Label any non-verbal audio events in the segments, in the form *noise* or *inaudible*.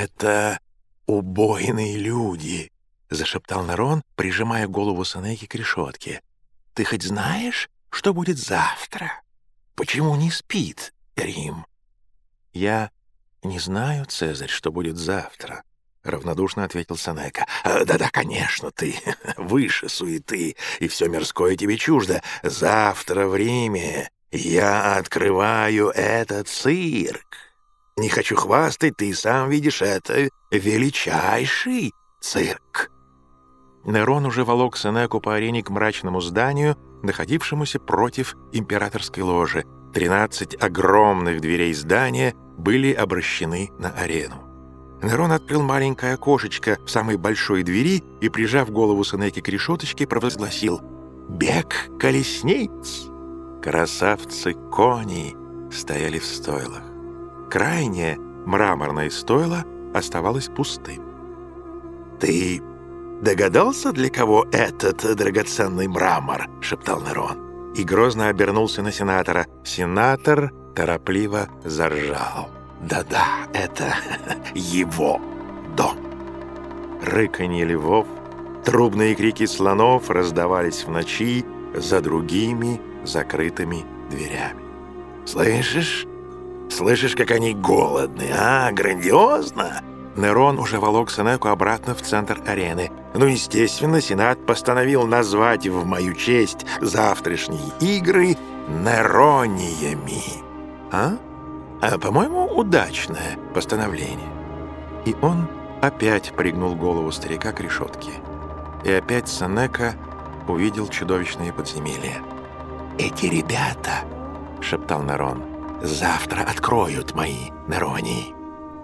«Это убойные люди», — зашептал Нарон, прижимая голову Санеки к решетке. «Ты хоть знаешь, что будет завтра? Почему не спит Рим?» «Я не знаю, Цезарь, что будет завтра», — равнодушно ответил Санека. «Э, «Да-да, конечно, ты *laughs* выше суеты, и все мирское тебе чуждо. Завтра в Риме я открываю этот цирк. Не хочу хвастать, ты сам видишь, это величайший цирк». Нерон уже волок Сенеку по арене к мрачному зданию, находившемуся против императорской ложи. Тринадцать огромных дверей здания были обращены на арену. Нерон открыл маленькое окошечко в самой большой двери и, прижав голову Сенеки к решеточке, провозгласил «Бег колесниц!». Красавцы-кони стояли в стойлах. Крайнее мраморное стойло оставалось пустым. «Ты догадался, для кого этот драгоценный мрамор?» — шептал Нерон. И грозно обернулся на сенатора. Сенатор торопливо заржал. Да-да, это *laughs* его дом. Рыканье львов, трубные крики слонов раздавались в ночи за другими закрытыми дверями. «Слышишь? Слышишь, как они голодны, а? Грандиозно!» Нерон уже волок Сенеку обратно в центр арены. Ну, естественно, Сенат постановил назвать в мою честь завтрашние игры Нерониями. А? А, по-моему, удачное постановление. И он опять пригнул голову старика к решетке. И опять Санека увидел чудовищные подземелья. «Эти ребята», — шептал Нарон, — «завтра откроют мои Неронии.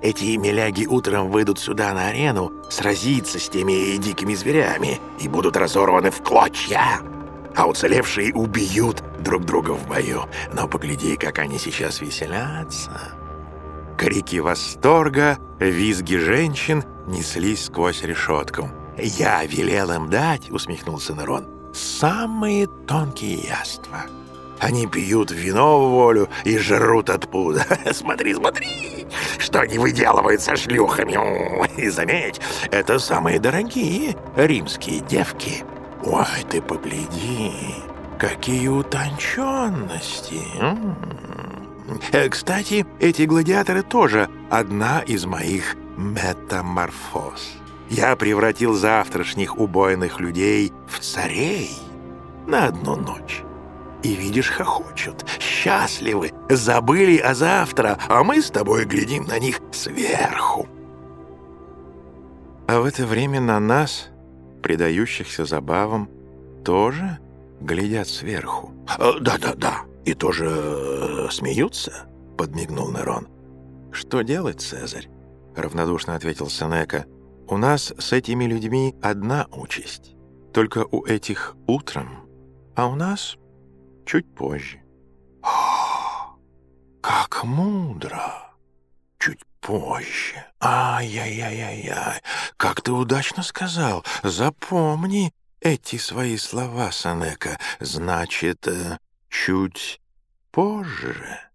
Эти миляги утром выйдут сюда на арену сразиться с теми дикими зверями и будут разорваны в клочья, а уцелевшие убьют друг друга в бою. Но погляди, как они сейчас веселятся». Крики восторга, визги женщин неслись сквозь решетку. «Я велел им дать», — усмехнулся Нерон, — «самые тонкие яства». Они пьют вино в волю и жрут от пуда. *laughs* Смотри, смотри, что они выделывают со шлюхами. И заметь, это самые дорогие римские девки. Ой, ты погляди, какие утонченности. Э, кстати, эти гладиаторы тоже одна из моих метаморфоз. Я превратил завтрашних убойных людей в царей на одну ночь. И, видишь, хохочут, счастливы, забыли о завтра, а мы с тобой глядим на них сверху. А в это время на нас, предающихся забавам, тоже глядят сверху. «Да-да-да, и тоже э, смеются?» — подмигнул Нерон. «Что делать, Цезарь?» — равнодушно ответил Сенека. «У нас с этими людьми одна участь. Только у этих утром, а у нас чуть позже». «О, как мудро! Чуть позже! Ай-яй-яй-яй-яй! Как ты удачно сказал! Запомни эти свои слова, Санека. Значит, э, чуть позже».